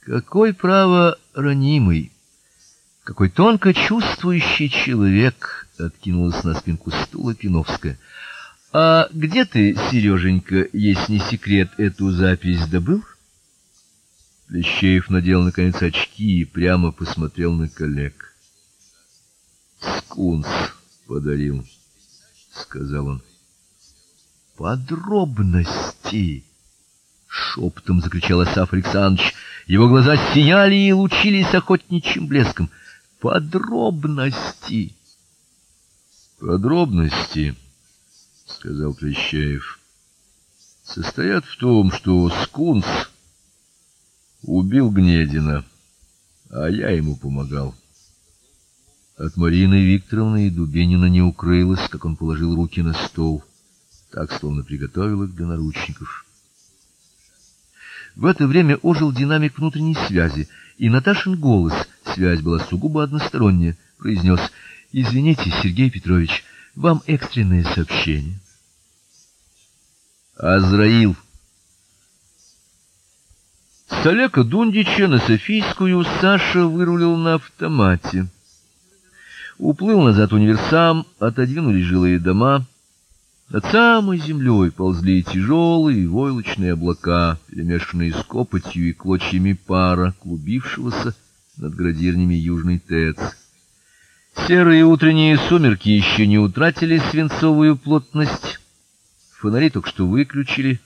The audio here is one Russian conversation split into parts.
Какой право ранимый, какой тонко чувствующий человек, откинулась на спинку стула Пиновская. А где ты, Сереженька, есть не секрет, эту запись добыл? Плещеев надел наконец очки и прямо посмотрел на коллег. Скунс подарил, сказал он. Подробности, шепотом закричал Асаф Александрович. Его глаза сияли и лучились охотничьим блеском. Подробности. Подробности, сказал Плещеев. Состоят в том, что Скунс убил Гнедина, а я ему помогал. От Марины Викторовны и Дубенина не укрылось, как он положил руки на стол, так словно приготовил их для наручников. В это время ожил динамик внутренней связи, и Наташин голос, связь была сугубо односторонняя, произнес: "Извините, Сергей Петрович, вам экстренное сообщение". Азраил с Олега Дундича на Софийскую Саша вырулил на автомате. Уплыл назад универсам, отодвинули жилые дома. Над самой землей ползли тяжелые войлочные облака, перемешанные с копотью и клочьями пара, клубившегося над градирнями Южной ТЭЦ. Серые утренние сумерки еще не утратили свинцовую плотность. Фонари только что выключили,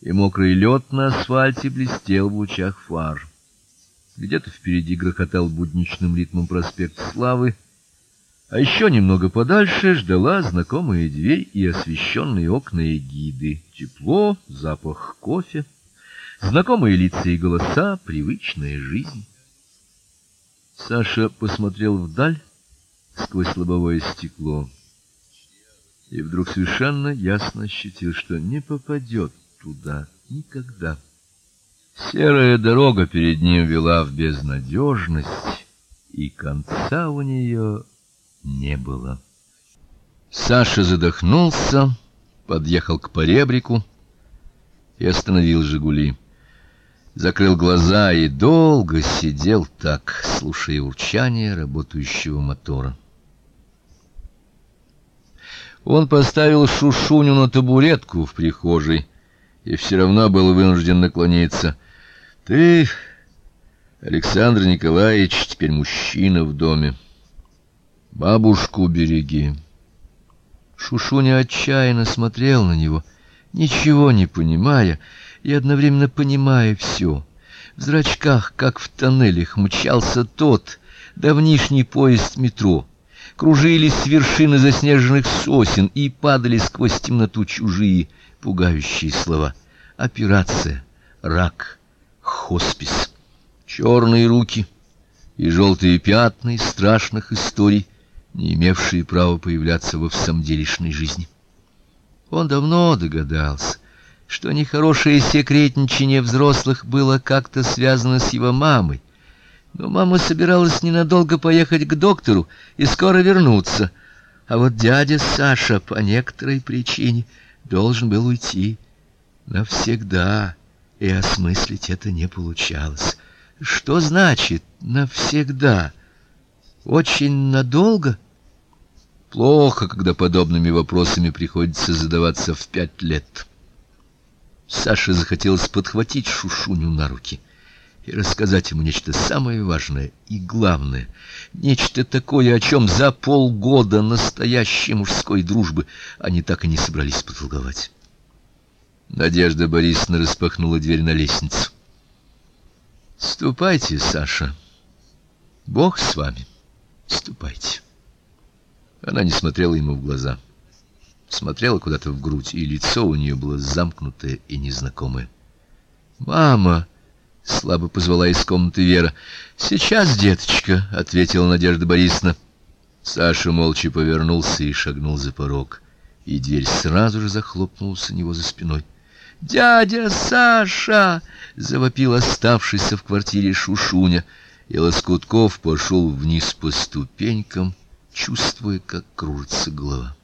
и мокрый лед на асфальте блестел в лучах фар. Где-то впереди грохотал будничным ритмом проспект Славы, а еще немного подальше ждала знакомая дверь и освещенные окна эгиды. Тепло, запах кофе, знакомые лица и голоса, привычная жизнь. Саша посмотрел вдаль сквозь лобовое стекло и вдруг совершенно ясно ощутил, что не попадет туда никогда. Серая дорога перед ним вела в безнадежность, и конца у нее не было. Саша задохнулся, подъехал к поребрику и остановил Жигули. Закрыл глаза и долго сидел так, слушая урчание работающего мотора. Он поставил Шушуню на табуретку в прихожей и все равно был вынужден наклониться. Ты, Александр Николаевич, теперь мужчина в доме. Бабушку береги. Шушуня отчаянно смотрел на него, ничего не понимая и одновременно понимая все. В зрачках, как в тоннелях, мчался тот давнишний поезд метро. Кружились с вершины заснеженных сосен и падали сквозь темноту чужие пугающие слова. Операция, рак, хоспис, черные руки и желтые пятна из страшных историй, не имевшие права появляться во всамделишной жизни. Он давно догадался, что нехорошее секретничание взрослых было как-то связано с его мамой. Но мама собиралась ненадолго поехать к доктору и скоро вернуться. А вот дядя Саша по некоторой причине должен был уйти навсегда, и осмыслить это не получалось. Что значит навсегда? Очень надолго? Плохо, когда подобными вопросами приходится задаваться в пять лет. Саше захотелось подхватить Шушуню на руки и рассказать ему нечто самое важное и главное, нечто такое, о чем за полгода настоящей мужской дружбы они так и не собрались потолковать. Надежда Борисовна распахнула дверь на лестницу. Ступайте, Саша. Бог с вами. Ступайте. Она не смотрела ему в глаза. Смотрела куда-то в грудь, и лицо у нее было замкнутое и незнакомое. Мама слабо позвала из комнаты Вера. Сейчас, деточка, ответила Надежда Борисовна. Саша молча повернулся и шагнул за порог, и дверь сразу же захлопнулась у него за спиной. "Дядя Саша!" завопил оставшийся в квартире Шушуня, и Лоскутков пошел вниз по ступенькам, чувствуя, как кружится голова.